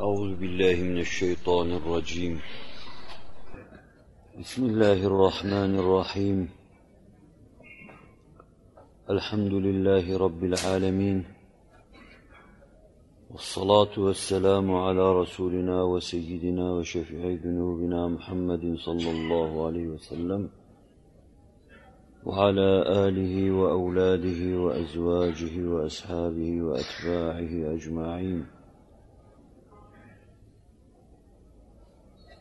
أعوذ بالله من الشيطان الرجيم. بسم الله الرحمن الرحيم. الحمد لله رب العالمين. والصلاة والسلام على رسولنا وسيدنا وشفيع ذنوبنا محمد صلى الله عليه وسلم. وعلى آله وأولاده وأزواجه وأصحابه وأتباعه أجمعين.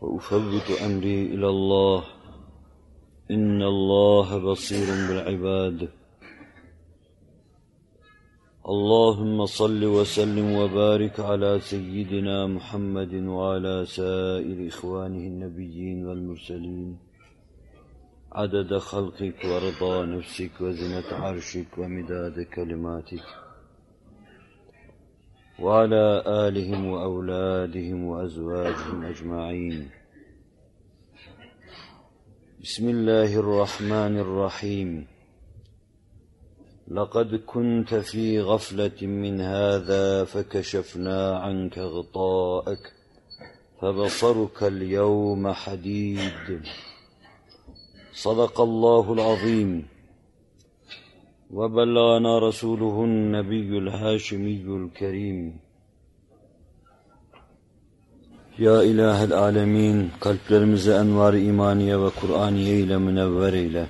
وأفوت أمري إلى الله. إن الله بصير بالعباد. اللهم صل وسلم وبارك على سيدنا محمد وعلى سائر إخوانه النبيين والمرسلين. عدد خلقك ورضا نفسك وزنة عرشك ومداد كلماتك. وعلى آلهم وأولادهم وأزواجهم أجمعين. بسم الله الرحمن الرحيم. لقد كنت في غفلة من هذا فكشفنا عنك غطاءك فبصرك اليوم حديد. صدق الله العظيم. وبلغنا رسوله النبي الهاشمي الكريم Ya İlahel Alemin, kalplerimize envar imaniye ve Kur'aniye ile münevver eyle.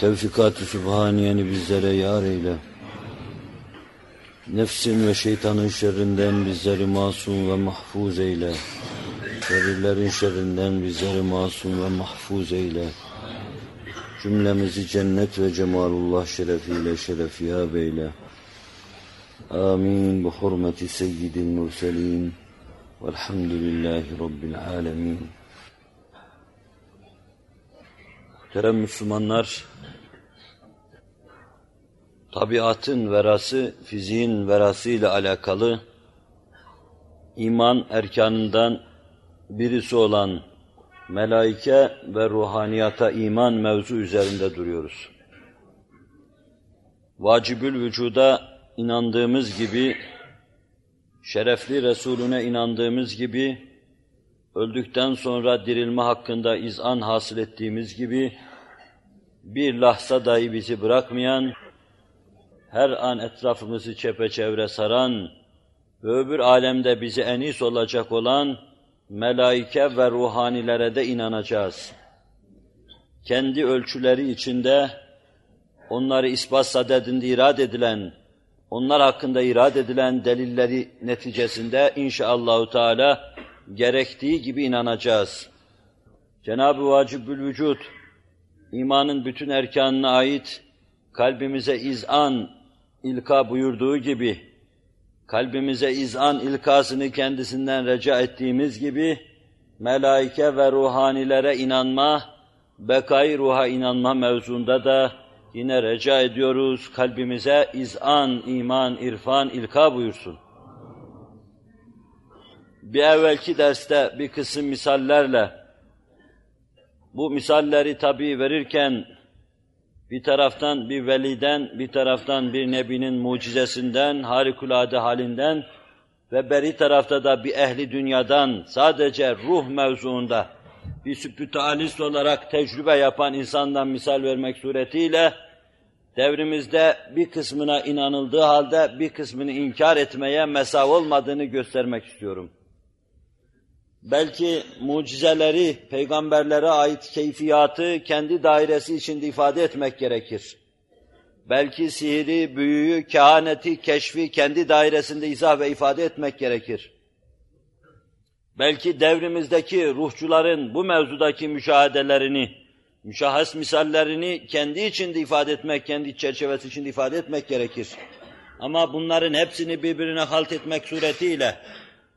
Tevfikat-ı Sübhaniye'ni bizlere yar eyle. Nefsin ve şeytanın şerrinden bizleri masum ve mahfuz eyle. Şerirlerin şerrinden bizleri masum ve mahfuz eyle. Cümlemizi cennet ve cemalullah şerefiyle şerefiyab eyle. Amin. Bu hurmeti seyyidil murselin. Velhamdülillahi Rabbil alemin. Muhterem Müslümanlar, tabiatın verası, fiziğin verası ile alakalı iman erkanından birisi olan melaike ve ruhaniyata iman mevzu üzerinde duruyoruz. Vacibül vücuda inandığımız gibi, şerefli Resulüne inandığımız gibi, öldükten sonra dirilme hakkında izan hasıl ettiğimiz gibi, bir lahza dahi bizi bırakmayan, her an etrafımızı çepeçevre saran ve öbür alemde bizi enis olacak olan melaike ve ruhanilere de inanacağız. Kendi ölçüleri içinde onları ispat sadedinde irad edilen, onlar hakkında irad edilen delilleri neticesinde inşallahü teala gerektiği gibi inanacağız. Cenab-ı Vacibül Vücud, imanın bütün erkanına ait kalbimize izan ilka buyurduğu gibi, kalbimize izan ilkasını kendisinden reca ettiğimiz gibi, melaike ve ruhanilere inanma, bekayı ruha inanma mevzunda da yine reca ediyoruz, kalbimize izan, iman, irfan, ilka buyursun. Bir evvelki derste bir kısım misallerle, bu misalleri tabi verirken, bir taraftan bir veliden, bir taraftan bir nebinin mucizesinden, harikulade halinden ve beri tarafta da bir ehli dünyadan sadece ruh mevzuunda bir spiritualist olarak tecrübe yapan insandan misal vermek suretiyle devrimizde bir kısmına inanıldığı halde bir kısmını inkar etmeye mesav olmadığını göstermek istiyorum. Belki mucizeleri, peygamberlere ait keyfiyatı kendi dairesi içinde ifade etmek gerekir. Belki sihiri, büyüyü, kehaneti, keşfi kendi dairesinde izah ve ifade etmek gerekir. Belki devrimizdeki ruhçuların bu mevzudaki müşahedelerini, müşahhas misallerini kendi içinde ifade etmek, kendi çerçevesi içinde ifade etmek gerekir. Ama bunların hepsini birbirine halt etmek suretiyle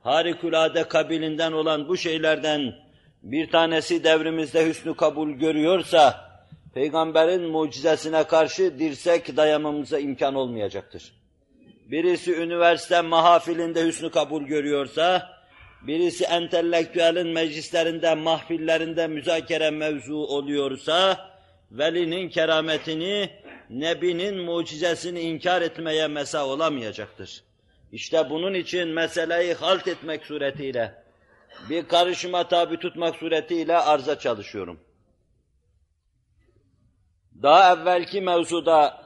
harikulade kabilinden olan bu şeylerden bir tanesi devrimizde hüsnü kabul görüyorsa, Peygamberin mucizesine karşı dirsek dayamamıza imkan olmayacaktır. Birisi üniversite mahafilinde hüsnü kabul görüyorsa, birisi entelektüelin meclislerinde, mahfillerinde müzakere mevzu oluyorsa, velinin kerametini, nebinin mucizesini inkar etmeye mesa olamayacaktır. İşte bunun için meseleyi halt etmek suretiyle, bir karışıma tabi tutmak suretiyle arza çalışıyorum. Daha evvelki mevzuda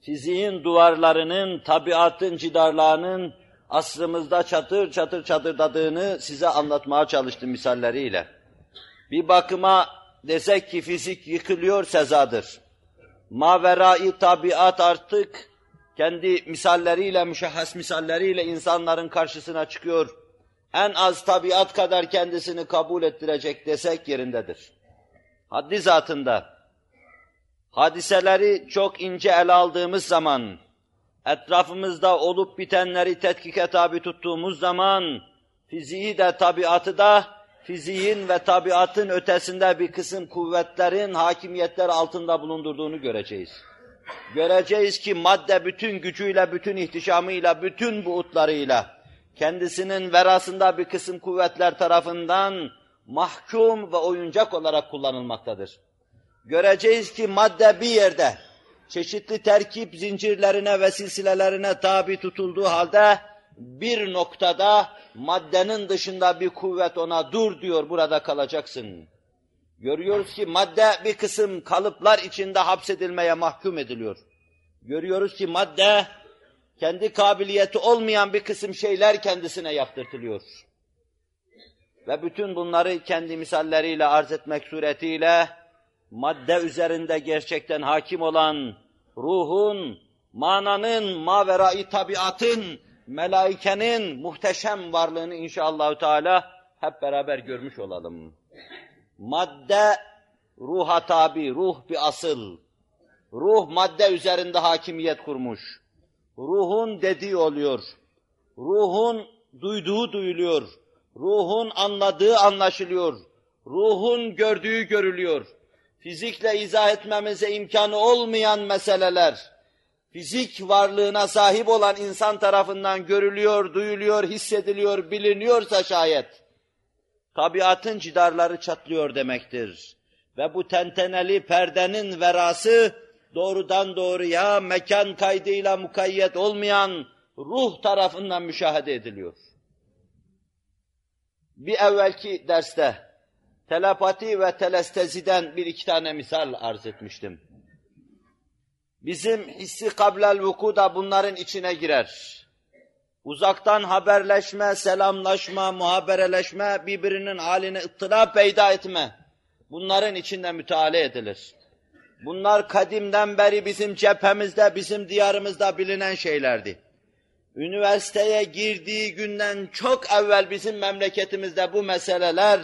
fiziğin duvarlarının, tabiatın cidarlarının asrımızda çatır çatır çatırdadığını size anlatmaya çalıştım misalleriyle. Bir bakıma desek ki fizik yıkılıyor sezadır. Maverai tabiat artık kendi misalleriyle, müşahhas misalleriyle insanların karşısına çıkıyor. En az tabiat kadar kendisini kabul ettirecek desek yerindedir. Haddi zatında hadiseleri çok ince ele aldığımız zaman, etrafımızda olup bitenleri tetkike tabi tuttuğumuz zaman, fiziği de tabiatı da fiziğin ve tabiatın ötesinde bir kısım kuvvetlerin hakimiyetler altında bulundurduğunu göreceğiz. Göreceğiz ki madde bütün gücüyle, bütün ihtişamıyla, bütün buğutlarıyla kendisinin verasında bir kısım kuvvetler tarafından mahkum ve oyuncak olarak kullanılmaktadır. Göreceğiz ki madde bir yerde çeşitli terkip zincirlerine ve silsilelerine tabi tutulduğu halde bir noktada maddenin dışında bir kuvvet ona dur diyor burada kalacaksın. Görüyoruz ki madde bir kısım kalıplar içinde hapsedilmeye mahkum ediliyor. Görüyoruz ki madde kendi kabiliyeti olmayan bir kısım şeyler kendisine yaptırtılıyor. Ve bütün bunları kendi misalleriyle arz etmek suretiyle madde üzerinde gerçekten hakim olan ruhun, mananın, maverai tabiatın, melaikenin muhteşem varlığını inşallah Teala hep beraber görmüş olalım. Madde ruha tabi, ruh bir asıl. Ruh madde üzerinde hakimiyet kurmuş. Ruhun dediği oluyor. Ruhun duyduğu duyuluyor. Ruhun anladığı anlaşılıyor. Ruhun gördüğü görülüyor. Fizikle izah etmemize imkanı olmayan meseleler, fizik varlığına sahip olan insan tarafından görülüyor, duyuluyor, hissediliyor, biliniyorsa şayet, tabiatın cidarları çatlıyor demektir. Ve bu tenteneli perdenin verası doğrudan doğruya mekan kaydıyla mukayyet olmayan ruh tarafından müşahede ediliyor. Bir evvelki derste telepati ve telesteziden bir iki tane misal arz etmiştim. Bizim hissi kablel vuku da bunların içine girer. Uzaktan haberleşme, selamlaşma, muhabereleşme, birbirinin haline ıttıra peyda etme. Bunların içinde müteala edilir. Bunlar kadimden beri bizim cephemizde, bizim diyarımızda bilinen şeylerdi. Üniversiteye girdiği günden çok evvel bizim memleketimizde bu meseleler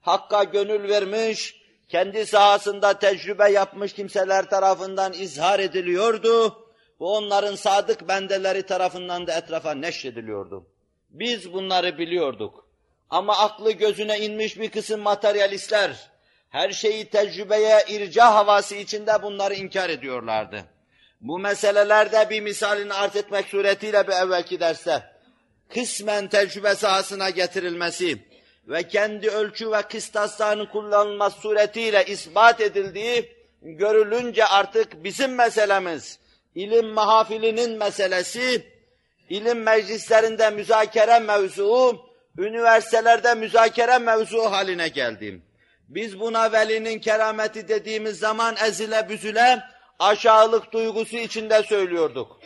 Hakka gönül vermiş, kendi sahasında tecrübe yapmış kimseler tarafından izhar ediliyordu ve onların sadık bendeleri tarafından da etrafa neşrediliyordu. Biz bunları biliyorduk. Ama aklı gözüne inmiş bir kısım materyalistler, her şeyi tecrübeye irca havası içinde bunları inkar ediyorlardı. Bu meselelerde bir misalini arz etmek suretiyle bir evvelki derste, kısmen tecrübe sahasına getirilmesi, ve kendi ölçü ve kıstaslarının kullanılması suretiyle ispat edildiği görülünce artık bizim meselemiz, ilim mahafilinin meselesi, ilim meclislerinde müzakere mevzuu, üniversitelerde müzakere mevzuu haline geldi. Biz buna velinin kerameti dediğimiz zaman ezile büzüle aşağılık duygusu içinde söylüyorduk.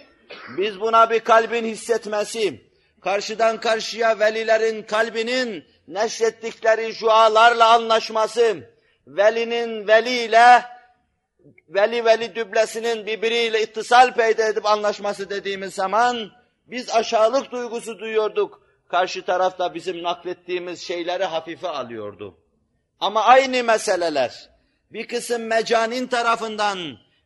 Biz buna bir kalbin hissetmesi, karşıdan karşıya velilerin kalbinin neşrettikleri şualarla anlaşması, velinin veliyle, veli veli düblesinin birbiriyle ittisal peyda edip anlaşması dediğimiz zaman, biz aşağılık duygusu duyuyorduk. Karşı tarafta bizim naklettiğimiz şeyleri hafife alıyordu. Ama aynı meseleler, bir kısım mecanin tarafından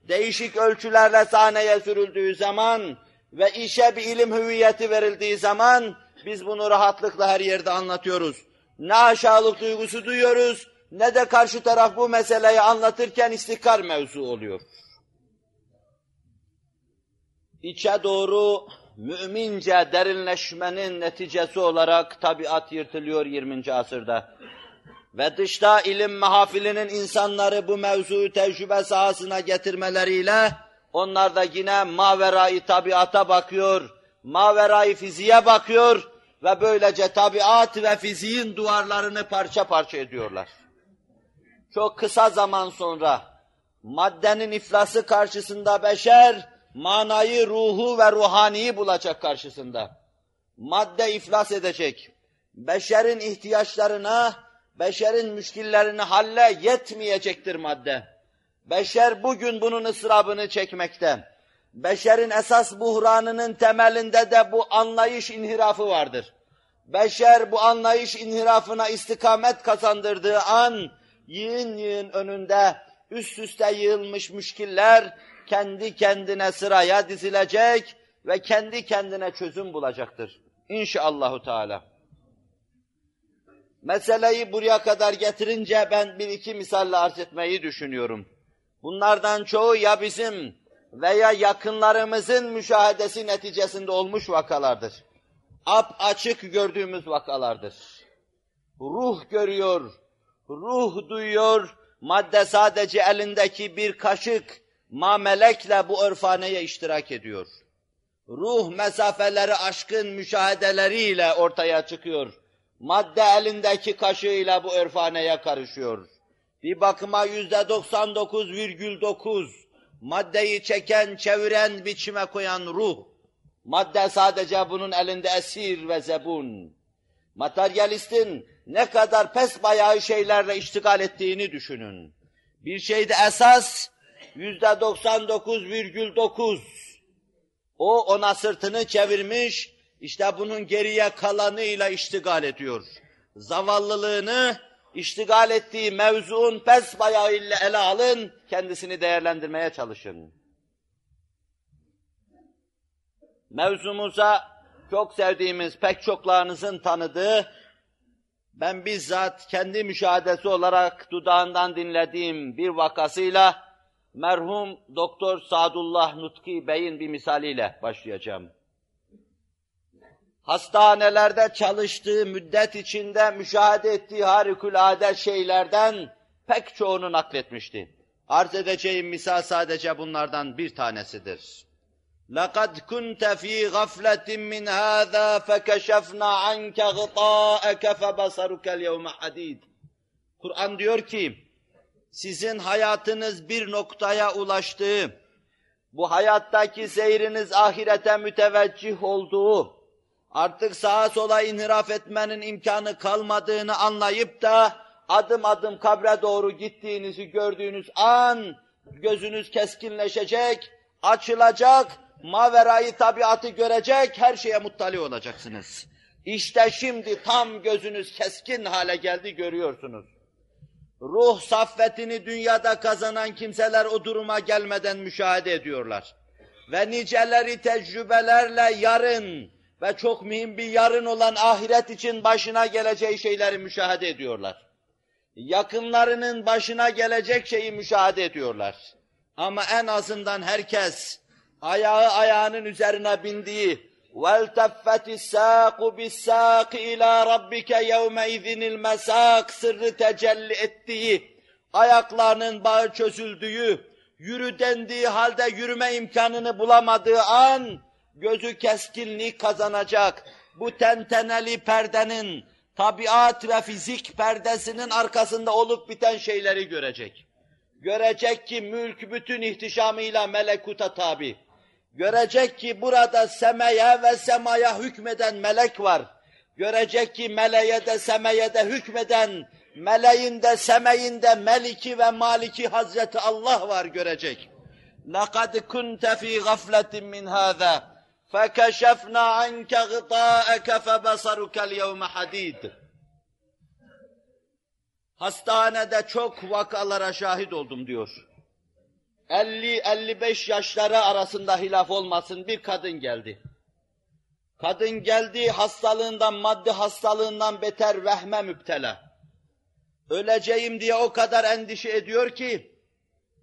değişik ölçülerle sahneye sürüldüğü zaman ve işe bir ilim hüviyeti verildiği zaman Biz bunu rahatlıkla her yerde anlatıyoruz. Ne aşağılık duygusu duyuyoruz, ne de karşı taraf bu meseleyi anlatırken istikrar mevzu oluyor. İçe doğru mümince derinleşmenin neticesi olarak tabiat yırtılıyor 20. asırda. Ve dışta ilim mahafilinin insanları bu mevzuyu tecrübe sahasına getirmeleriyle onlar da yine maverayı tabiata bakıyor, maverayı fiziğe bakıyor ve böylece tabiat ve fiziğin duvarlarını parça parça ediyorlar. Çok kısa zaman sonra maddenin iflası karşısında beşer, manayı, ruhu ve ruhaniyi bulacak karşısında. Madde iflas edecek. Beşerin ihtiyaçlarına, beşerin müşkillerini halle yetmeyecektir madde. Beşer bugün bunun ıstırabını çekmekte. Beşerin esas buhranının temelinde de bu anlayış inhirafı vardır. Beşer bu anlayış inhirafına istikamet kazandırdığı an, yığın yığın önünde üst üste yığılmış müşkiller kendi kendine sıraya dizilecek ve kendi kendine çözüm bulacaktır. İnşallahü Teala. Meseleyi buraya kadar getirince ben bir iki misalle arz etmeyi düşünüyorum. Bunlardan çoğu ya bizim veya yakınlarımızın müşahedesi neticesinde olmuş vakalardır. Ap açık gördüğümüz vakalardır. Ruh görüyor, ruh duyuyor, madde sadece elindeki bir kaşık mamelekle bu örfaneye iştirak ediyor. Ruh mesafeleri aşkın müşahedeleriyle ortaya çıkıyor. Madde elindeki kaşığıyla bu örfaneye karışıyor. Bir bakıma yüzde 99,9 maddeyi çeken, çeviren, biçime koyan ruh. Madde sadece bunun elinde esir ve zebun. Materyalistin ne kadar pes bayağı şeylerle iştigal ettiğini düşünün. Bir şeyde esas yüzde 99,9. O ona sırtını çevirmiş, işte bunun geriye kalanıyla iştigal ediyor. Zavallılığını iştigal ettiği mevzuun pes bayağıyla ele alın, kendisini değerlendirmeye çalışın. Mevzumuza çok sevdiğimiz, pek çoklarınızın tanıdığı, ben bizzat kendi müşahedesi olarak dudağından dinlediğim bir vakasıyla, merhum Doktor Sadullah Nutki Bey'in bir misaliyle başlayacağım. Hastanelerde çalıştığı müddet içinde müşahede ettiği harikulade şeylerden pek çoğunu nakletmişti. Arz edeceğim misal sadece bunlardan bir tanesidir. لَقَدْ كُنْتَ ف۪ي غَفْلَةٍ مِّنْ هَذَا فَكَشَفْنَا عَنْكَ غِطَاءَكَ فَبَصَرُكَ الْيَوْمَ حَد۪يدٍ Kur'an diyor ki, sizin hayatınız bir noktaya ulaştığı, bu hayattaki seyriniz ahirete müteveccih olduğu, artık sağa sola inhiraf etmenin imkanı kalmadığını anlayıp da adım adım kabre doğru gittiğinizi gördüğünüz an gözünüz keskinleşecek, açılacak, maverayı tabiatı görecek, her şeye muttali olacaksınız. İşte şimdi tam gözünüz keskin hale geldi görüyorsunuz. Ruh saffetini dünyada kazanan kimseler o duruma gelmeden müşahede ediyorlar. Ve niceleri tecrübelerle yarın ve çok mühim bir yarın olan ahiret için başına geleceği şeyleri müşahede ediyorlar. Yakınlarının başına gelecek şeyi müşahede ediyorlar. Ama en azından herkes ayağı ayağının üzerine bindiği وَالْتَفَّتِ السَّاقُ بِالسَّاقِ اِلَى رَبِّكَ يَوْمَئِذٍ الْمَسَاقِ sırrı tecelli ettiği, ayaklarının bağı çözüldüğü, yürü dendiği halde yürüme imkanını bulamadığı an, gözü keskinlik kazanacak. Bu tenteneli perdenin, tabiat ve fizik perdesinin arkasında olup biten şeyleri görecek. Görecek ki mülk bütün ihtişamıyla melekuta tabi. Görecek ki burada semeye ve semaya hükmeden melek var. Görecek ki meleğe de semeye de hükmeden, meleğin de semeyin de meliki ve maliki Hazreti Allah var görecek. لَقَدْ كُنْتَ ف۪ي غَفْلَةٍ مِّنْ هَذَا فَكَشَفْنَا عَنْكَ غِطَاءَكَ فَبَصَرُكَ الْيَوْمَ حَد۪يدٍ Hastanede çok vakalara şahit oldum diyor. 50-55 yaşları arasında hilaf olmasın bir kadın geldi. Kadın geldi hastalığından, maddi hastalığından beter vehme müptela. Öleceğim diye o kadar endişe ediyor ki,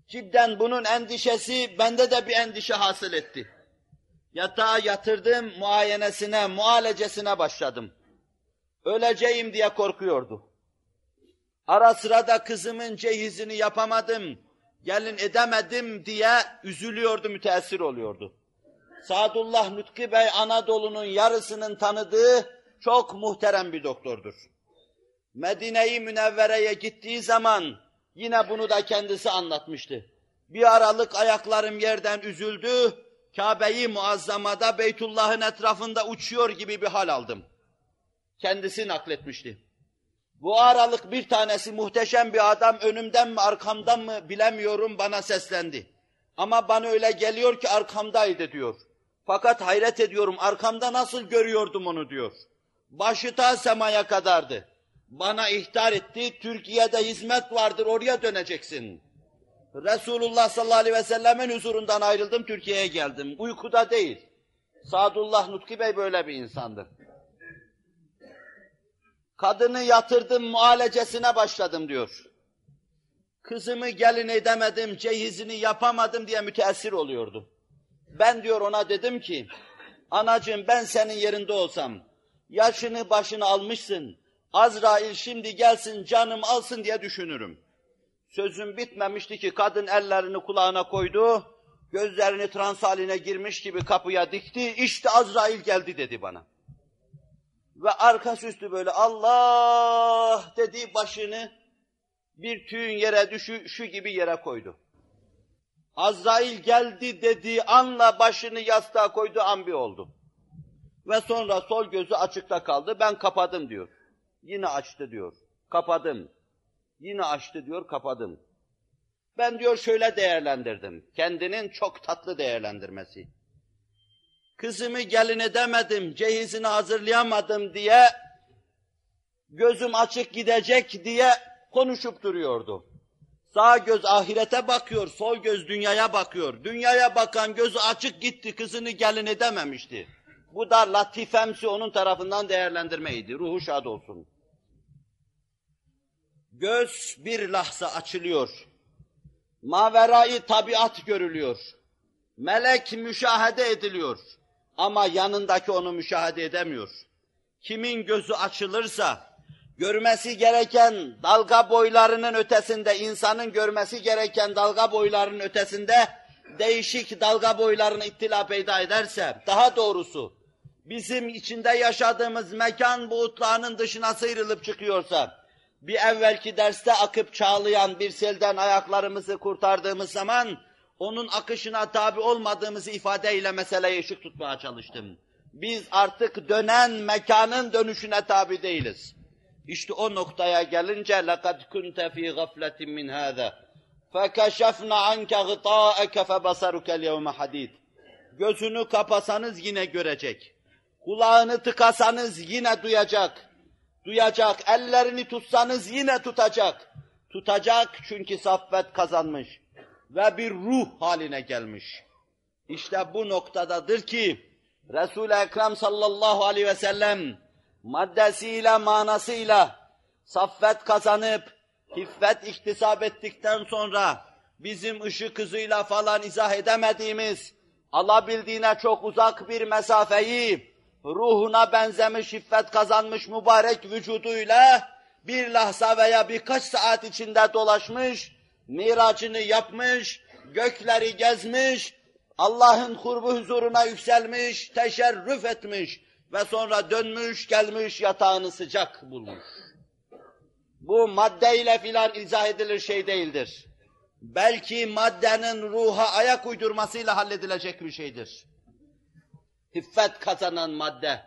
cidden bunun endişesi bende de bir endişe hasıl etti. Yatağa yatırdım, muayenesine, mualecesine başladım. Öleceğim diye korkuyordu. Ara sıra kızımın cehizini yapamadım, gelin edemedim diye üzülüyordu, müteessir oluyordu. Sadullah Nutki Bey Anadolu'nun yarısının tanıdığı çok muhterem bir doktordur. Medine-i Münevvere'ye gittiği zaman yine bunu da kendisi anlatmıştı. Bir aralık ayaklarım yerden üzüldü, Kabe'yi muazzamada Beytullah'ın etrafında uçuyor gibi bir hal aldım. Kendisi nakletmişti. Bu aralık bir tanesi muhteşem bir adam önümden mi arkamdan mı bilemiyorum bana seslendi. Ama bana öyle geliyor ki arkamdaydı diyor. Fakat hayret ediyorum arkamda nasıl görüyordum onu diyor. Başı ta semaya kadardı. Bana ihtar etti, Türkiye'de hizmet vardır oraya döneceksin. Resulullah sallallahu aleyhi ve sellemin huzurundan ayrıldım, Türkiye'ye geldim. Uykuda değil. Sadullah Nutki Bey böyle bir insandı. Kadını yatırdım, mualecesine başladım diyor. Kızımı gelin edemedim, cehizini yapamadım diye müteessir oluyordu. Ben diyor ona dedim ki, anacığım ben senin yerinde olsam, yaşını başını almışsın, Azrail şimdi gelsin canım alsın diye düşünürüm. Sözüm bitmemişti ki kadın ellerini kulağına koydu, gözlerini trans haline girmiş gibi kapıya dikti, işte Azrail geldi dedi bana. Ve arkası üstü böyle Allah dedi başını bir tüyün yere düşü, şu gibi yere koydu. Azrail geldi dediği anla başını yastığa koydu an bir oldu. Ve sonra sol gözü açıkta kaldı. Ben kapadım diyor. Yine açtı diyor. Kapadım. Yine açtı diyor, kapadım. Ben diyor şöyle değerlendirdim. Kendinin çok tatlı değerlendirmesi. Kızımı gelin edemedim, cehizini hazırlayamadım diye gözüm açık gidecek diye konuşup duruyordu. Sağ göz ahirete bakıyor, sol göz dünyaya bakıyor. Dünyaya bakan gözü açık gitti, kızını gelin edememişti. Bu da latifemsi onun tarafından değerlendirmeydi. Ruhu şad olsun. Göz bir lahza açılıyor. Maverayı tabiat görülüyor. Melek müşahede ediliyor. Ama yanındaki onu müşahede edemiyor. Kimin gözü açılırsa, görmesi gereken dalga boylarının ötesinde, insanın görmesi gereken dalga boylarının ötesinde, değişik dalga boylarını ittila peyda ederse, daha doğrusu, bizim içinde yaşadığımız mekan buğutlarının dışına sıyrılıp çıkıyorsa, bir evvelki derste akıp çağlayan bir selden ayaklarımızı kurtardığımız zaman, onun akışına tabi olmadığımızı ifadeyle meseleyi ışık tutmaya çalıştım. Biz artık dönen mekanın dönüşüne tabi değiliz. İşte o noktaya gelince لَقَدْ كُنْتَ ف۪ي غَفْلَةٍ مِنْ هَذَا فَكَشَفْنَا عَنْكَ غِطَاءَكَ فَبَصَرُكَ الْيَوْمَ حَد۪يدٍ Gözünü kapasanız yine görecek. Kulağını tıkasanız yine duyacak. Duyacak. Ellerini tutsanız yine tutacak. Tutacak çünkü saffet kazanmış. Ve bir ruh haline gelmiş. İşte bu noktadadır ki Resul-i Ekrem sallallahu aleyhi ve sellem maddesiyle, manasıyla saffet kazanıp, hiffet iktisap ettikten sonra bizim ışık hızıyla falan izah edemediğimiz, alabildiğine çok uzak bir mesafeyi ruhuna benzemiş, hiffet kazanmış mübarek vücuduyla bir lahza veya birkaç saat içinde dolaşmış, miracını yapmış, gökleri gezmiş, Allah'ın kurbu huzuruna yükselmiş, teşerrüf etmiş ve sonra dönmüş, gelmiş, yatağını sıcak bulmuş. Bu maddeyle filan izah edilir şey değildir. Belki maddenin ruha ayak uydurmasıyla halledilecek bir şeydir. Hiffet kazanan madde,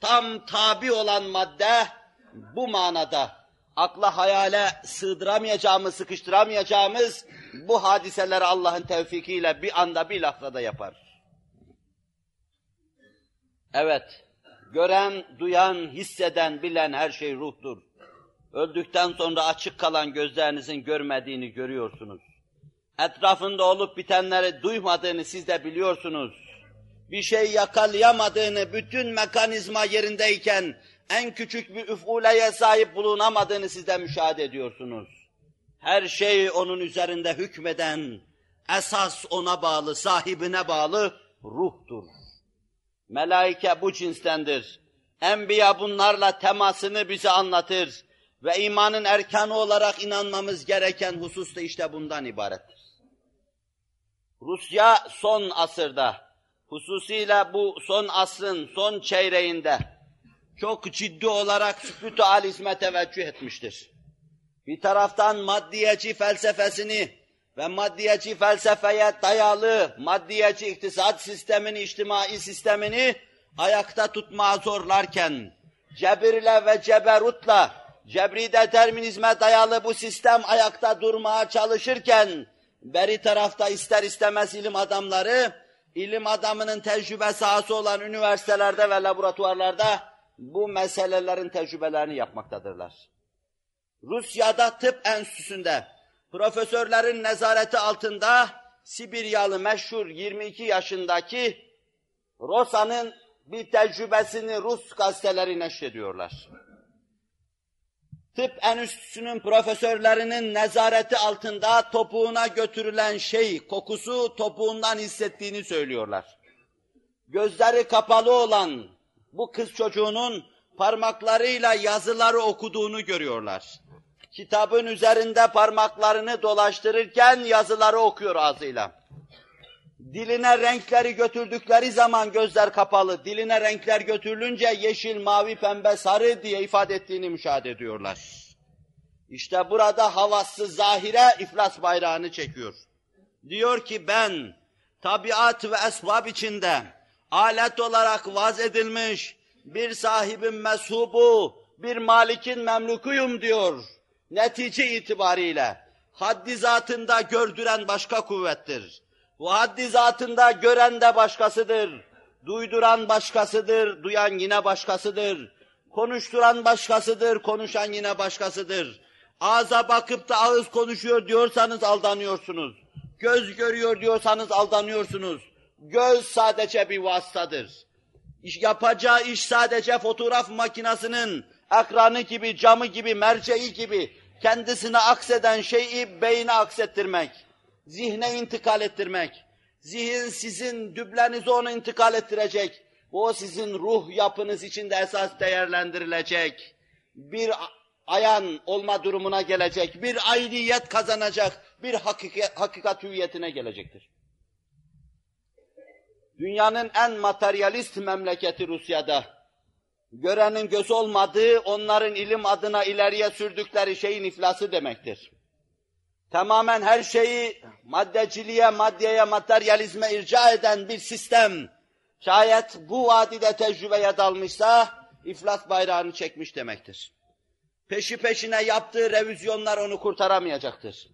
tam tabi olan madde bu manada akla hayale sığdıramayacağımız, sıkıştıramayacağımız bu hadiseleri Allah'ın tevfikiyle bir anda bir lafzada yapar. Evet, gören, duyan, hisseden, bilen her şey ruhtur. Öldükten sonra açık kalan gözlerinizin görmediğini görüyorsunuz. Etrafında olup bitenleri duymadığını siz de biliyorsunuz. bir şey yakalayamadığını, bütün mekanizma yerindeyken en küçük bir üfuleye sahip bulunamadığını siz de müşahede ediyorsunuz. Her şey onun üzerinde hükmeden, esas ona bağlı, sahibine bağlı ruhtur. Melaike bu cinstendir. Enbiya bunlarla temasını bize anlatır. Ve imanın erkanı olarak inanmamız gereken husus da işte bundan ibarettir. Rusya son asırda, hususiyle bu son asrın son çeyreğinde çok ciddi olarak spiritual hizme teveccüh etmiştir. Bir taraftan maddiyeci felsefesini ve maddiyeci felsefeye dayalı maddiyeci iktisat sistemini, içtimai sistemini ayakta tutmaya zorlarken, cebirle ve ceberutla, cebri determinizme dayalı bu sistem ayakta durmaya çalışırken, beri tarafta ister istemez ilim adamları, ilim adamının tecrübe sahası olan üniversitelerde ve laboratuvarlarda bu meselelerin tecrübelerini yapmaktadırlar. Rusya'da tıp enstitüsünde profesörlerin nezareti altında Sibiryalı meşhur 22 yaşındaki Rosa'nın bir tecrübesini Rus gazeteleri neşrediyorlar. Tıp enstitüsünün profesörlerinin nezareti altında topuğuna götürülen şey, kokusu topuğundan hissettiğini söylüyorlar. Gözleri kapalı olan bu kız çocuğunun parmaklarıyla yazıları okuduğunu görüyorlar. Kitabın üzerinde parmaklarını dolaştırırken yazıları okuyor ağzıyla. Diline renkleri götürdükleri zaman gözler kapalı, diline renkler götürülünce yeşil, mavi, pembe, sarı diye ifade ettiğini müşahede ediyorlar. İşte burada havası zahire iflas bayrağını çekiyor. Diyor ki ben tabiat ve esbab içinde alet olarak vaz edilmiş bir sahibin meshubu, bir malikin memlukuyum diyor. Netice itibariyle haddi zatında gördüren başka kuvvettir. Bu haddi zatında gören de başkasıdır. Duyduran başkasıdır, duyan yine başkasıdır. Konuşturan başkasıdır, konuşan yine başkasıdır. Ağza bakıp da ağız konuşuyor diyorsanız aldanıyorsunuz. Göz görüyor diyorsanız aldanıyorsunuz. Göz sadece bir vasıtadır. İş, yapacağı iş sadece fotoğraf makinesinin ekranı gibi, camı gibi, merceği gibi kendisine akseden şeyi beyine aksettirmek, zihne intikal ettirmek. Zihin sizin düblenizi ona intikal ettirecek. O sizin ruh yapınız içinde esas değerlendirilecek. Bir ayan olma durumuna gelecek, bir aidiyet kazanacak, bir hakikat, hakikat hüviyetine gelecektir. Dünyanın en materyalist memleketi Rusya'da, görenin göz olmadığı, onların ilim adına ileriye sürdükleri şeyin iflası demektir. Tamamen her şeyi maddeciliğe, maddeye, materyalizme irca eden bir sistem, şayet bu vadide tecrübeye dalmışsa, iflas bayrağını çekmiş demektir. Peşi peşine yaptığı revizyonlar onu kurtaramayacaktır.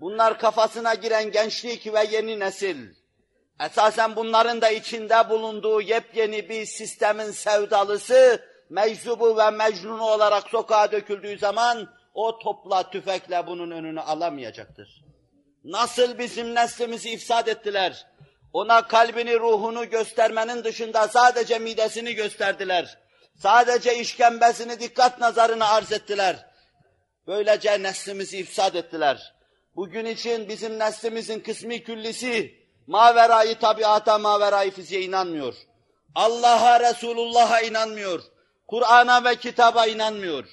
Bunlar kafasına giren gençlik ve yeni nesil, Esasen bunların da içinde bulunduğu yepyeni bir sistemin sevdalısı, meczubu ve mecnunu olarak sokağa döküldüğü zaman o topla tüfekle bunun önünü alamayacaktır. Nasıl bizim neslimizi ifsad ettiler? Ona kalbini, ruhunu göstermenin dışında sadece midesini gösterdiler. Sadece işkembesini dikkat nazarına arz ettiler. Böylece neslimizi ifsad ettiler. Bugün için bizim neslimizin kısmi küllisi, maverayı tabiata, maverayı fiziğe inanmıyor. Allah'a, Resulullah'a inanmıyor. Kur'an'a ve kitaba inanmıyor.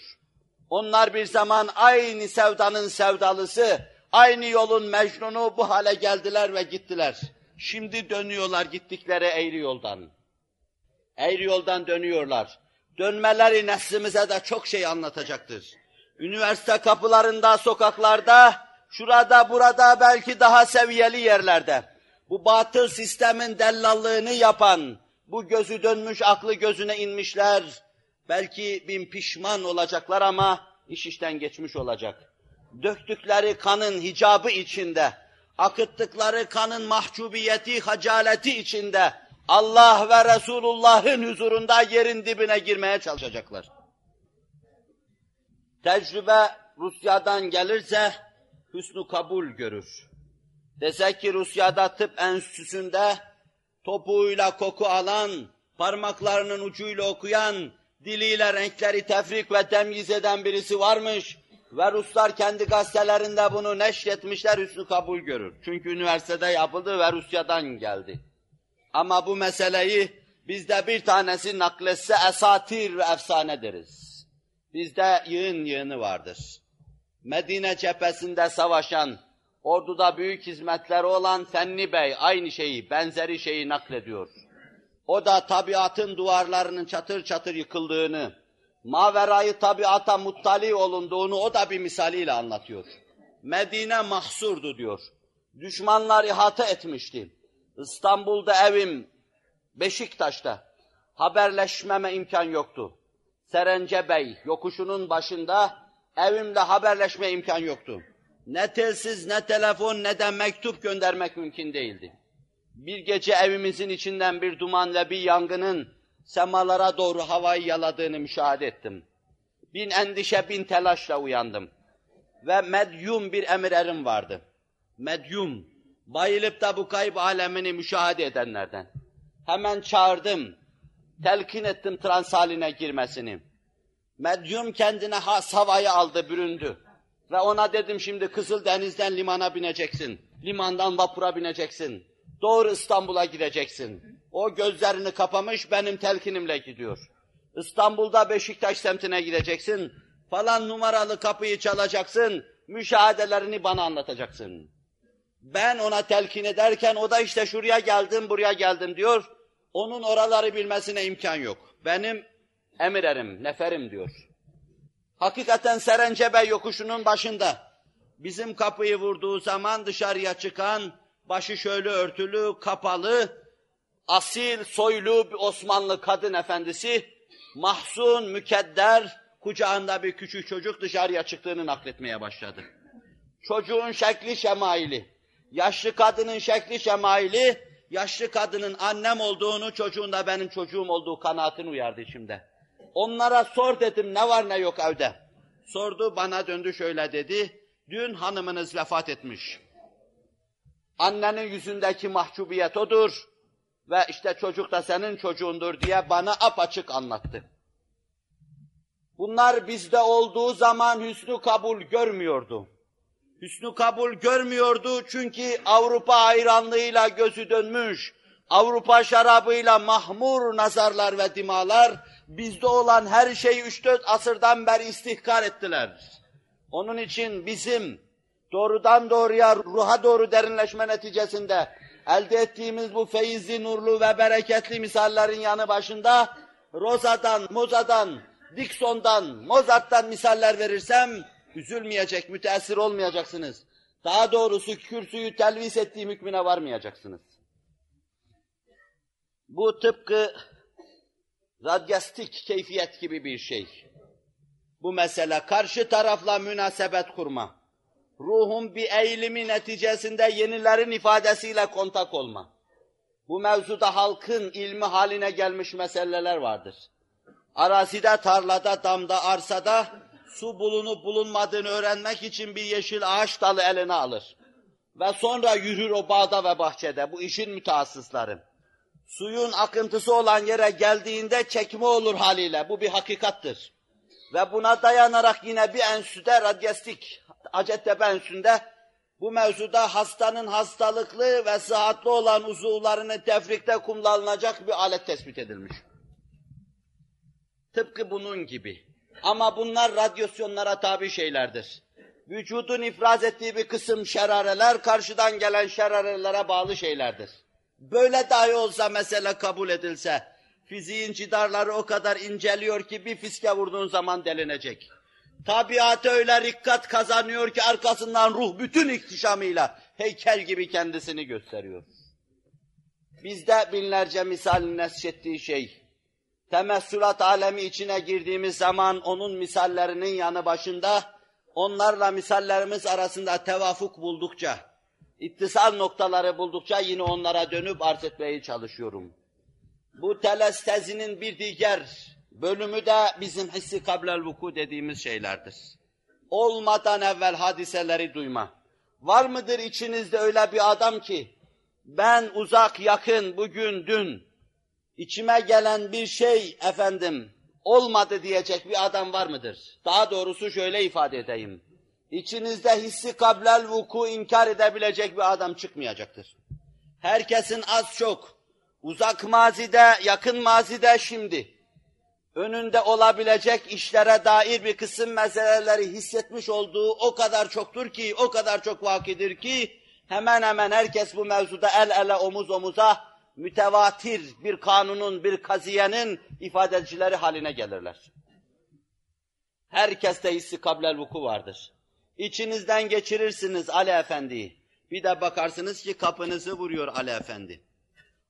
Onlar bir zaman aynı sevdanın sevdalısı, aynı yolun mecnunu bu hale geldiler ve gittiler. Şimdi dönüyorlar gittikleri eğri yoldan. Eğri yoldan dönüyorlar. Dönmeleri neslimize de çok şey anlatacaktır. Üniversite kapılarında, sokaklarda, şurada, burada, belki daha seviyeli yerlerde bu batıl sistemin dellallığını yapan, bu gözü dönmüş aklı gözüne inmişler, belki bin pişman olacaklar ama iş işten geçmiş olacak. Döktükleri kanın hicabı içinde, akıttıkları kanın mahcubiyeti, hacaleti içinde Allah ve Resulullah'ın huzurunda yerin dibine girmeye çalışacaklar. Tecrübe Rusya'dan gelirse hüsnü kabul görür. Desek ki Rusya'da tıp enstitüsünde topuğuyla koku alan, parmaklarının ucuyla okuyan, diliyle renkleri tefrik ve temyiz eden birisi varmış. Ve Ruslar kendi gazetelerinde bunu neşretmişler, üstü kabul görür. Çünkü üniversitede yapıldı ve Rusya'dan geldi. Ama bu meseleyi bizde bir tanesi nakletse esatir ve efsane deriz. Bizde yığın yığını vardır. Medine cephesinde savaşan, orduda büyük hizmetleri olan Fenni Bey aynı şeyi, benzeri şeyi naklediyor. O da tabiatın duvarlarının çatır çatır yıkıldığını, maverayı tabiata muttali olunduğunu o da bir misaliyle anlatıyor. Medine mahsurdu diyor. Düşmanlar ihata etmişti. İstanbul'da evim, Beşiktaş'ta haberleşmeme imkan yoktu. Serence Bey yokuşunun başında evimle haberleşme imkan yoktu. Ne telsiz, ne telefon, ne de mektup göndermek mümkün değildi. Bir gece evimizin içinden bir duman ve bir yangının semalara doğru havayı yaladığını müşahede ettim. Bin endişe, bin telaşla uyandım. Ve medyum bir emir erim vardı. Medyum, bayılıp da bu kayıp alemini müşahede edenlerden. Hemen çağırdım, telkin ettim trans haline girmesini. Medyum kendine has havayı aldı, büründü. Ve ona dedim şimdi Kızıl Deniz'den limana bineceksin. Limandan vapura bineceksin. Doğru İstanbul'a gideceksin. O gözlerini kapamış benim telkinimle gidiyor. İstanbul'da Beşiktaş semtine gideceksin. Falan numaralı kapıyı çalacaksın. Müşahedelerini bana anlatacaksın. Ben ona telkin ederken o da işte şuraya geldim, buraya geldim diyor. Onun oraları bilmesine imkan yok. Benim emir erim, neferim diyor. Hakikaten Serencebe yokuşunun başında bizim kapıyı vurduğu zaman dışarıya çıkan, başı şöyle örtülü, kapalı, asil, soylu bir Osmanlı kadın efendisi, mahzun, mükedder, kucağında bir küçük çocuk dışarıya çıktığını nakletmeye başladı. Çocuğun şekli şemaili, yaşlı kadının şekli şemaili, yaşlı kadının annem olduğunu, çocuğun da benim çocuğum olduğu kanaatini uyardı içimde. Onlara sor dedim ne var ne yok evde. Sordu bana döndü şöyle dedi. Dün hanımınız vefat etmiş. Annenin yüzündeki mahcubiyet odur ve işte çocuk da senin çocuğundur diye bana apaçık anlattı. Bunlar bizde olduğu zaman hüsnü kabul görmüyordu. Hüsnü kabul görmüyordu çünkü Avrupa hayranlığıyla gözü dönmüş, Avrupa şarabıyla mahmur nazarlar ve dimalar bizde olan her şeyi üç dört asırdan beri istihkar ettiler. Onun için bizim doğrudan doğruya ruha doğru derinleşme neticesinde elde ettiğimiz bu feyizli, nurlu ve bereketli misallerin yanı başında Rosa'dan, Moza'dan, Dixon'dan, Mozart'tan misaller verirsem üzülmeyecek, müteessir olmayacaksınız. Daha doğrusu kürsüyü telvis ettiğim hükmüne varmayacaksınız. Bu tıpkı radyastik keyfiyet gibi bir şey. Bu mesele karşı tarafla münasebet kurma. Ruhun bir eğilimi neticesinde yenilerin ifadesiyle kontak olma. Bu mevzuda halkın ilmi haline gelmiş meseleler vardır. Arazide, tarlada, damda, arsada su bulunup bulunmadığını öğrenmek için bir yeşil ağaç dalı eline alır. Ve sonra yürür o bağda ve bahçede. Bu işin mütehassısları suyun akıntısı olan yere geldiğinde çekme olur haliyle. Bu bir hakikattır. Ve buna dayanarak yine bir enstüde, radyastik, Hacettepe enstüsünde bu mevzuda hastanın hastalıklı ve sıhhatli olan uzuvlarını tefrikte kumlanacak bir alet tespit edilmiş. Tıpkı bunun gibi. Ama bunlar radyasyonlara tabi şeylerdir. Vücudun ifraz ettiği bir kısım şerareler karşıdan gelen şerarelere bağlı şeylerdir. Böyle dahi olsa mesele kabul edilse, fiziğin cidarları o kadar inceliyor ki bir fiske vurduğun zaman delinecek. Tabiatı öyle rikkat kazanıyor ki arkasından ruh bütün ihtişamıyla heykel gibi kendisini gösteriyor. Bizde binlerce misal nesçettiği şey, temessülat alemi içine girdiğimiz zaman onun misallerinin yanı başında, onlarla misallerimiz arasında tevafuk buldukça, ittisal noktaları buldukça yine onlara dönüp arz etmeye çalışıyorum. Bu telestezinin bir diğer bölümü de bizim hissi kablel vuku dediğimiz şeylerdir. Olmadan evvel hadiseleri duyma. Var mıdır içinizde öyle bir adam ki, ben uzak yakın bugün dün içime gelen bir şey efendim olmadı diyecek bir adam var mıdır? Daha doğrusu şöyle ifade edeyim. İçinizde hissi kablel vuku inkar edebilecek bir adam çıkmayacaktır. Herkesin az çok, uzak mazide, yakın mazide şimdi, önünde olabilecek işlere dair bir kısım meseleleri hissetmiş olduğu o kadar çoktur ki, o kadar çok vakidir ki, hemen hemen herkes bu mevzuda el ele omuz omuza mütevatir bir kanunun, bir kaziyenin ifadecileri haline gelirler. Herkeste hissi kablel vuku vardır. İçinizden geçirirsiniz Ali Efendi'yi. Bir de bakarsınız ki kapınızı vuruyor Ali Efendi.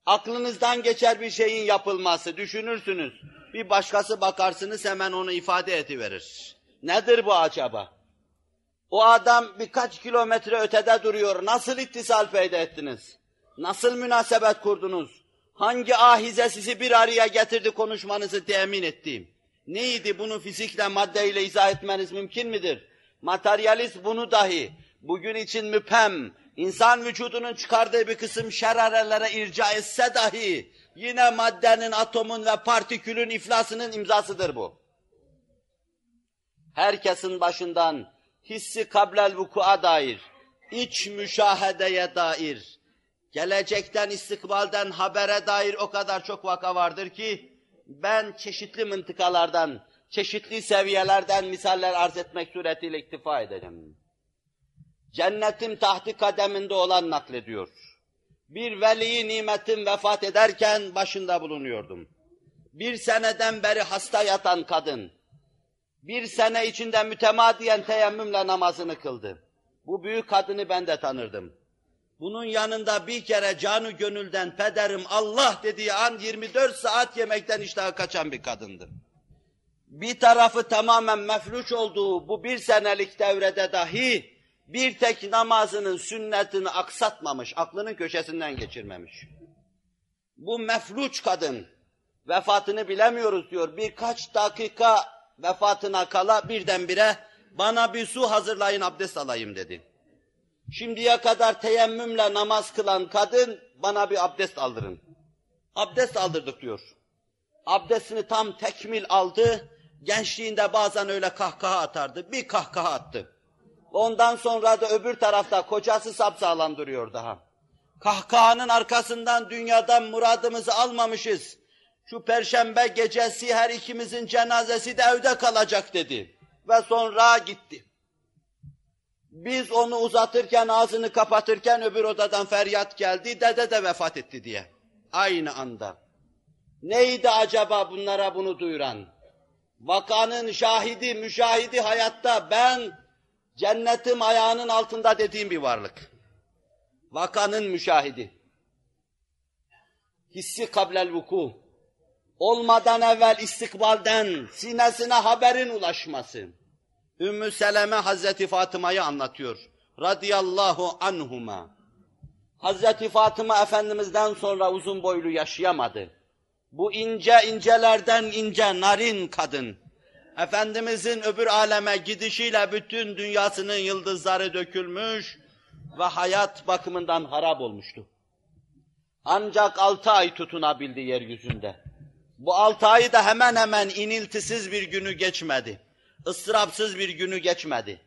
Aklınızdan geçer bir şeyin yapılması, düşünürsünüz. Bir başkası bakarsınız hemen onu ifade ediverir. Nedir bu acaba? O adam birkaç kilometre ötede duruyor. Nasıl ittisal peyda ettiniz? Nasıl münasebet kurdunuz? Hangi ahize sizi bir araya getirdi konuşmanızı temin ettiğim? Neydi bunu fizikle, maddeyle izah etmeniz mümkün midir? Materyalist bunu dahi bugün için müphem, insan vücudunun çıkardığı bir kısım şerarelere irca etse dahi yine maddenin, atomun ve partikülün iflasının imzasıdır bu. Herkesin başından hissi kablel vuku'a dair, iç müşahedeye dair, gelecekten, istikbalden habere dair o kadar çok vaka vardır ki, ben çeşitli mıntıkalardan, çeşitli seviyelerden misaller arz etmek suretiyle iktifa edelim. Cennetim tahti kademinde olan naklediyor. Bir veli nimetim vefat ederken başında bulunuyordum. Bir seneden beri hasta yatan kadın, bir sene içinde mütemadiyen teyemmümle namazını kıldı. Bu büyük kadını ben de tanırdım. Bunun yanında bir kere canı gönülden pederim Allah dediği an 24 saat yemekten iştahı kaçan bir kadındı. Bir tarafı tamamen mefluç olduğu bu bir senelik devrede dahi bir tek namazının sünnetini aksatmamış, aklının köşesinden geçirmemiş. Bu mefluç kadın, vefatını bilemiyoruz diyor, birkaç dakika vefatına kala birdenbire bana bir su hazırlayın abdest alayım dedi. Şimdiye kadar teyemmümle namaz kılan kadın bana bir abdest aldırın. Abdest aldırdık diyor. Abdestini tam tekmil aldı. Gençliğinde bazen öyle kahkaha atardı. Bir kahkaha attı. Ondan sonra da öbür tarafta kocası sapsağlam duruyor daha. Kahkahanın arkasından dünyadan muradımızı almamışız. Şu perşembe gecesi her ikimizin cenazesi de evde kalacak dedi. Ve sonra gitti. Biz onu uzatırken, ağzını kapatırken öbür odadan feryat geldi, dede de vefat etti diye. Aynı anda. Neydi acaba bunlara bunu duyuran? Vakanın şahidi, müşahidi hayatta ben cennetim ayağının altında dediğim bir varlık. Vakanın müşahidi. Hissi kablel vuku. Olmadan evvel istikbalden sinesine haberin ulaşması. Ümmü Seleme Hazreti Fatıma'yı anlatıyor. Radiyallahu anhuma. Hazreti Fatıma Efendimiz'den sonra uzun boylu yaşayamadı. Bu ince incelerden ince narin kadın, Efendimizin öbür aleme gidişiyle bütün dünyasının yıldızları dökülmüş ve hayat bakımından harap olmuştu. Ancak altı ay tutunabildi yeryüzünde. Bu altı ayı da hemen hemen iniltisiz bir günü geçmedi ıstırapsız bir günü geçmedi.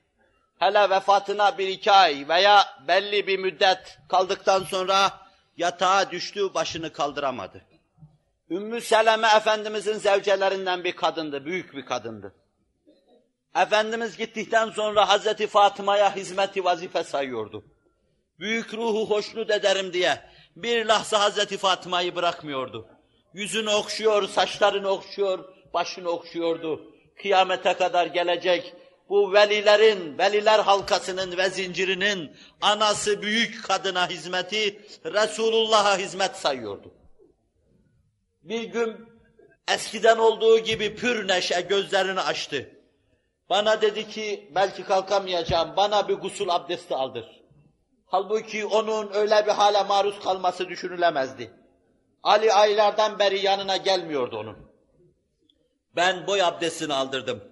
Hele vefatına bir iki ay veya belli bir müddet kaldıktan sonra yatağa düştü, başını kaldıramadı. Ümmü Seleme Efendimizin zevcelerinden bir kadındı, büyük bir kadındı. Efendimiz gittikten sonra Hazreti Fatıma'ya hizmeti vazife sayıyordu. Büyük ruhu hoşnut ederim diye bir lahza Hazreti Fatıma'yı bırakmıyordu. Yüzünü okşuyor, saçlarını okşuyor, başını okşuyordu kıyamete kadar gelecek bu velilerin, veliler halkasının ve zincirinin anası büyük kadına hizmeti Resulullah'a hizmet sayıyordu. Bir gün eskiden olduğu gibi pür neşe gözlerini açtı. Bana dedi ki belki kalkamayacağım bana bir gusül abdesti aldır. Halbuki onun öyle bir hale maruz kalması düşünülemezdi. Ali aylardan beri yanına gelmiyordu onun. Ben boy abdestini aldırdım.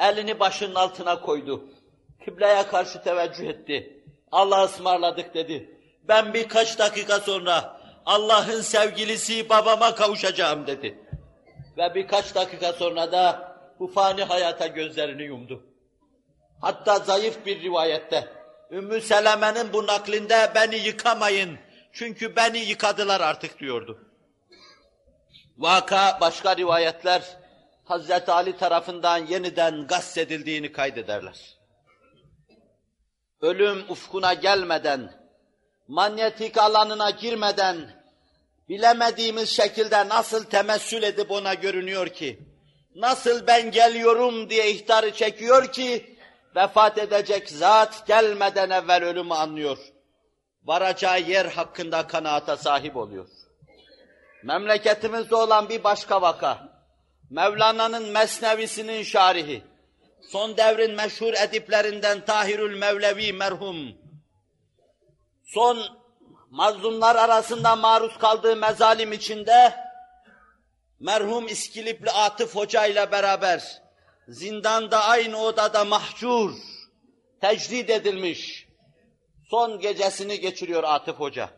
Elini başının altına koydu. Kıbleye karşı teveccüh etti. Allah ısmarladık dedi. Ben birkaç dakika sonra Allah'ın sevgilisi babama kavuşacağım dedi. Ve birkaç dakika sonra da bu fani hayata gözlerini yumdu. Hatta zayıf bir rivayette Ümmü Seleme'nin bu naklinde beni yıkamayın çünkü beni yıkadılar artık diyordu. Vaka başka rivayetler Hazreti Ali tarafından yeniden gassedildiğini kaydederler. Ölüm ufkuna gelmeden, manyetik alanına girmeden, bilemediğimiz şekilde nasıl temessül edip ona görünüyor ki, nasıl ben geliyorum diye ihtarı çekiyor ki, vefat edecek zat gelmeden evvel ölümü anlıyor. Varacağı yer hakkında kanaata sahip oluyor. Memleketimizde olan bir başka vaka, Mevlana'nın Mesnevisinin şarihi, son devrin meşhur ediplerinden Tahirül Mevlevi merhum, son mazlumlar arasında maruz kaldığı mezalim içinde, merhum İskilipli Atıf Hoca ile beraber, zindanda aynı odada mahcur, tecrid edilmiş, son gecesini geçiriyor Atıf Hoca.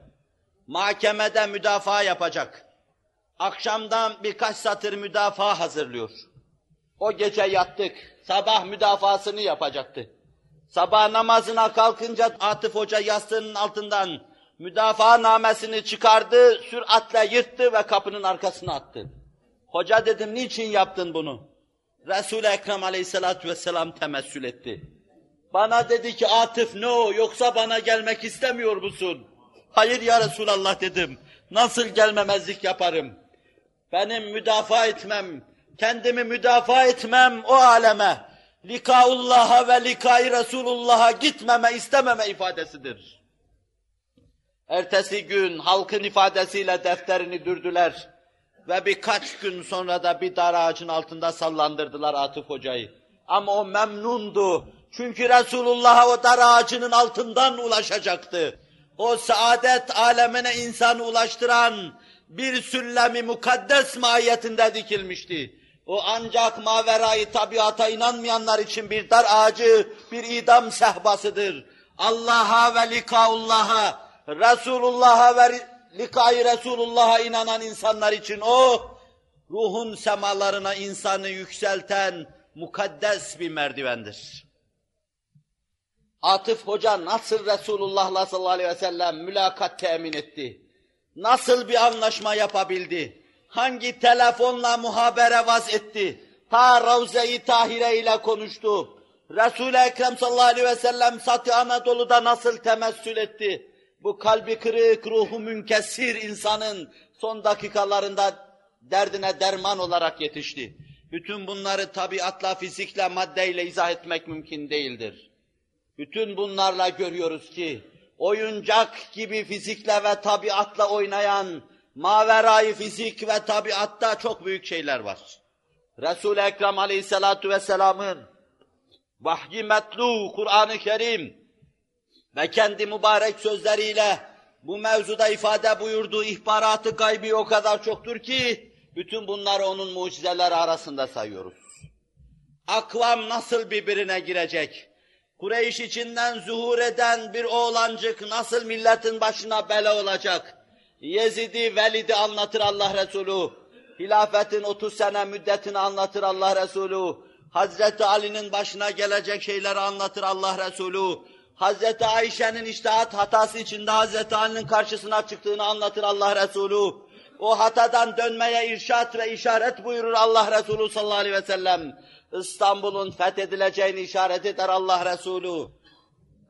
Mahkemede müdafaa yapacak. Akşamdan birkaç satır müdafaa hazırlıyor. O gece yattık. Sabah müdafasını yapacaktı. Sabah namazına kalkınca Atıf Hoca yastığının altından müdafaa namesini çıkardı, süratle yırttı ve kapının arkasına attı. Hoca dedim niçin yaptın bunu? Resul-i Ekrem aleyhissalatü vesselam temessül etti. Bana dedi ki Atıf ne o yoksa bana gelmek istemiyor musun? Hayır ya Resulallah dedim. Nasıl gelmemezlik yaparım? Benim müdafaa etmem, kendimi müdafaa etmem o aleme, likaullah'a ve likai Resulullah'a gitmeme, istememe ifadesidir. Ertesi gün halkın ifadesiyle defterini dürdüler ve birkaç gün sonra da bir dar ağacın altında sallandırdılar Atıf Hoca'yı. Ama o memnundu. Çünkü Resulullah'a o dar ağacının altından ulaşacaktı. O saadet alemine insanı ulaştıran bir süllemi mukaddes mahiyetinde dikilmişti. O ancak maverayı tabiata inanmayanlar için bir dar ağacı, bir idam sehbasıdır. Allah'a ve likaullah'a, Resulullah'a ve likayı Resulullah'a inanan insanlar için o, ruhun semalarına insanı yükselten mukaddes bir merdivendir. Atıf Hoca nasıl Resulullah'la sallallahu aleyhi ve sellem mülakat temin etti? Nasıl bir anlaşma yapabildi? Hangi telefonla muhabere vaz etti? Ta Ravze-i Tahire ile konuştu. Resul-i Ekrem sallallahu aleyhi ve sellem Satı Anadolu'da nasıl temessül etti? Bu kalbi kırık, ruhu münkessir insanın son dakikalarında derdine derman olarak yetişti. Bütün bunları tabiatla, fizikle, maddeyle izah etmek mümkün değildir. Bütün bunlarla görüyoruz ki, oyuncak gibi fizikle ve tabiatla oynayan, maverayı fizik ve tabiatta çok büyük şeyler var. Resul-i Ekrem aleyhissalatu vesselamın vahyi metlu Kur'an-ı Kerim ve kendi mübarek sözleriyle bu mevzuda ifade buyurduğu ihbaratı gaybi o kadar çoktur ki bütün bunları onun mucizeleri arasında sayıyoruz. Akvam nasıl birbirine girecek? Kureyş içinden zuhur eden bir oğlancık nasıl milletin başına bela olacak? Yezid'i, Velid'i anlatır Allah Resulü. Hilafetin 30 sene müddetini anlatır Allah Resulü. Hazreti Ali'nin başına gelecek şeyleri anlatır Allah Resulü. Hazreti Ayşe'nin iştihat hatası içinde Hazreti Ali'nin karşısına çıktığını anlatır Allah Resulü. O hatadan dönmeye irşat ve işaret buyurur Allah Resulü sallallahu aleyhi ve sellem. İstanbul'un fethedileceğini işaret eder Allah Resulü.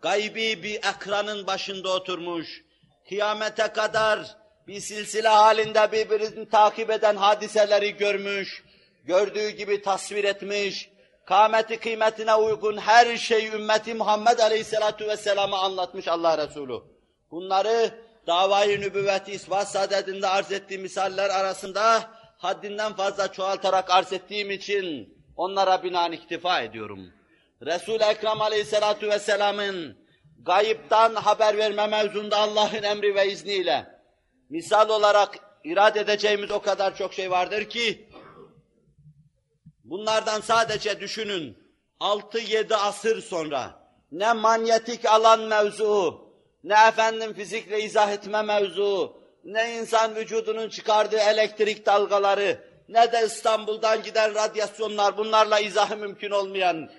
Gaybi bir ekranın başında oturmuş, kıyamete kadar bir silsile halinde birbirini takip eden hadiseleri görmüş, gördüğü gibi tasvir etmiş, kâmeti kıymetine uygun her şeyi ümmeti Muhammed Aleyhisselatu Vesselam'a anlatmış Allah Resulü. Bunları davayı nübüvveti ispat sadedinde arz ettiğim misaller arasında haddinden fazla çoğaltarak arz ettiğim için onlara binaen iktifa ediyorum. Resul-i Ekrem Aleyhisselatu Vesselam'ın gayiptan haber verme mevzunda Allah'ın emri ve izniyle misal olarak irad edeceğimiz o kadar çok şey vardır ki bunlardan sadece düşünün 6-7 asır sonra ne manyetik alan mevzuu, ne efendim fizikle izah etme mevzu, ne insan vücudunun çıkardığı elektrik dalgaları, ne de İstanbul'dan giden radyasyonlar, bunlarla izahı mümkün olmayan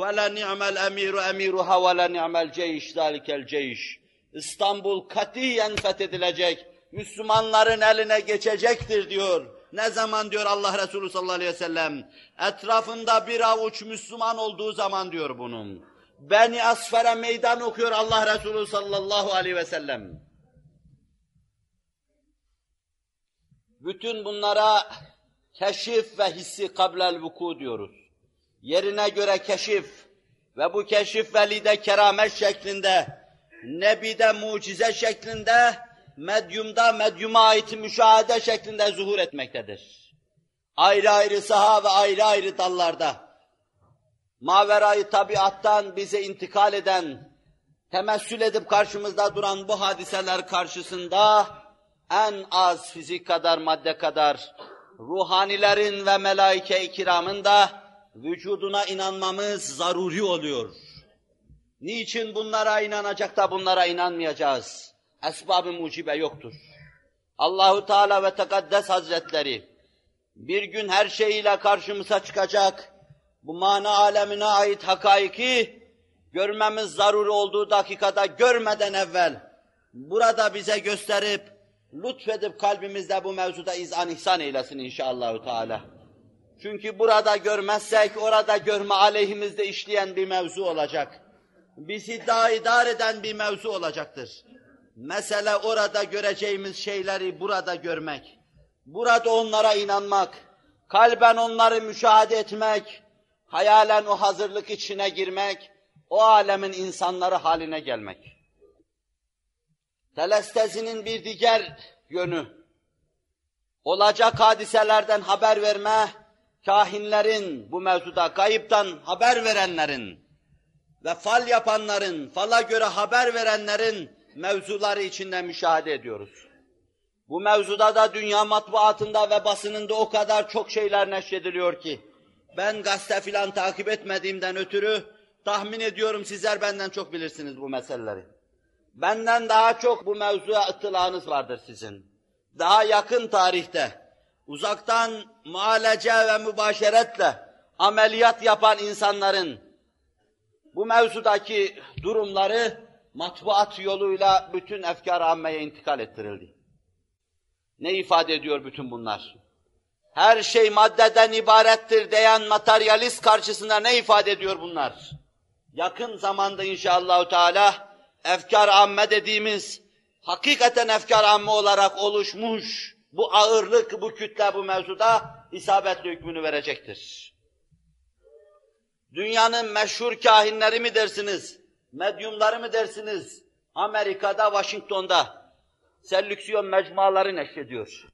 ve la ni'mel emiru emiruha ve la ni'mel ceyş zalikel ceyş. İstanbul katiyen fethedilecek, Müslümanların eline geçecektir diyor. Ne zaman diyor Allah Resulü sallallahu aleyhi ve sellem? Etrafında bir avuç Müslüman olduğu zaman diyor bunun. Beni Asfer'e meydan okuyor Allah Resulü sallallahu aleyhi ve sellem. Bütün bunlara keşif ve hissi kablel vuku diyoruz. Yerine göre keşif ve bu keşif velide keramet şeklinde, nebide mucize şeklinde, medyumda medyuma ait müşahede şeklinde zuhur etmektedir. Ayrı ayrı saha ve ayrı ayrı dallarda, maverayı tabiattan bize intikal eden, temessül edip karşımızda duran bu hadiseler karşısında, en az fizik kadar, madde kadar, ruhanilerin ve melaike-i kiramın da vücuduna inanmamız zaruri oluyor. Niçin bunlara inanacak da bunlara inanmayacağız? Esbab-ı mucibe yoktur. Allahu Teala ve Tekaddes Hazretleri bir gün her şeyiyle karşımıza çıkacak, bu mana alemine ait hakaiki görmemiz zaruri olduğu dakikada görmeden evvel burada bize gösterip lütfedip kalbimizde bu mevzuda izan ihsan eylesin inşallah Teala. Çünkü burada görmezsek orada görme aleyhimizde işleyen bir mevzu olacak. Bizi daha idare eden bir mevzu olacaktır. Mesele orada göreceğimiz şeyleri burada görmek. Burada onlara inanmak. Kalben onları müşahede etmek. Hayalen o hazırlık içine girmek. O alemin insanları haline gelmek. Telestezinin bir diğer yönü, olacak hadiselerden haber verme, kahinlerin, bu mevzuda gayiptan haber verenlerin ve fal yapanların, fala göre haber verenlerin mevzuları içinde müşahede ediyoruz. Bu mevzuda da dünya matbuatında ve basınında o kadar çok şeyler neşrediliyor ki, ben gazete filan takip etmediğimden ötürü tahmin ediyorum sizler benden çok bilirsiniz bu meseleleri. Benden daha çok bu mevzuya ıtılağınız vardır sizin. Daha yakın tarihte, uzaktan muhalece ve mübaşeretle ameliyat yapan insanların bu mevzudaki durumları matbuat yoluyla bütün efkar ammeye intikal ettirildi. Ne ifade ediyor bütün bunlar? Her şey maddeden ibarettir diyen materyalist karşısında ne ifade ediyor bunlar? Yakın zamanda inşallah Teala efkar amme dediğimiz hakikaten efkar amme olarak oluşmuş bu ağırlık, bu kütle bu mevzuda isabetli hükmünü verecektir. Dünyanın meşhur kahinleri mi dersiniz, medyumları mı dersiniz? Amerika'da, Washington'da selüksiyon mecmuaları neşrediyor.